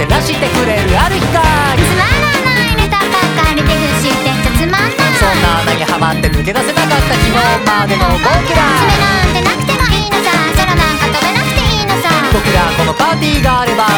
照らしてくれるある光つまらないネタばっかりで不しってちつまんない。そんな穴にはまって抜け出せなかった昨日までの僕らめなんてなくてもいいのさ。空なんか飛べなくていいのさ。僕らこのパーティーがあれば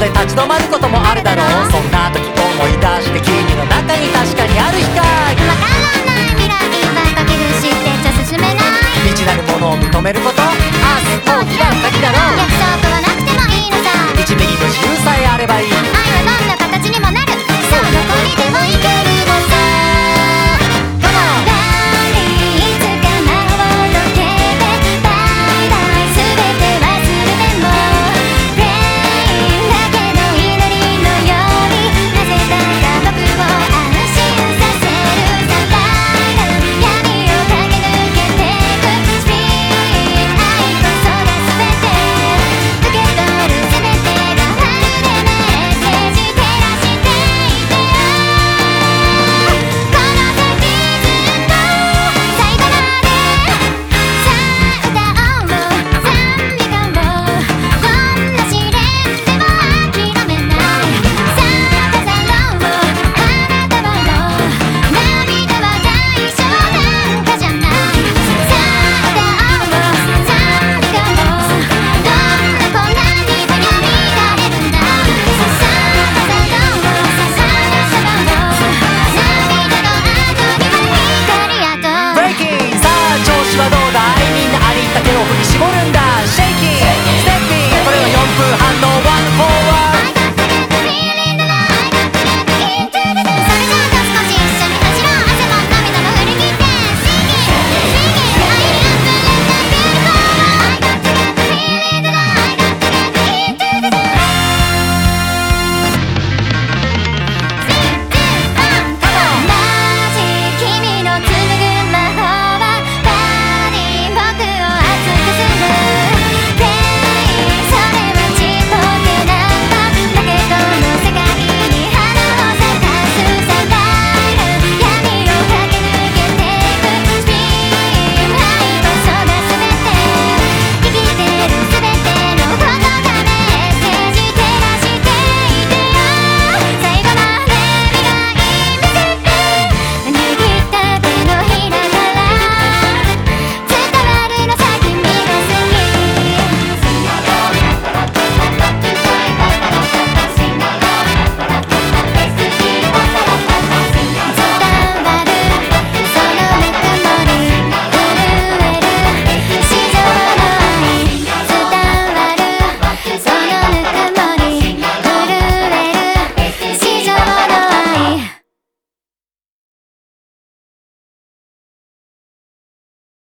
で立ち止まることもあるだろう。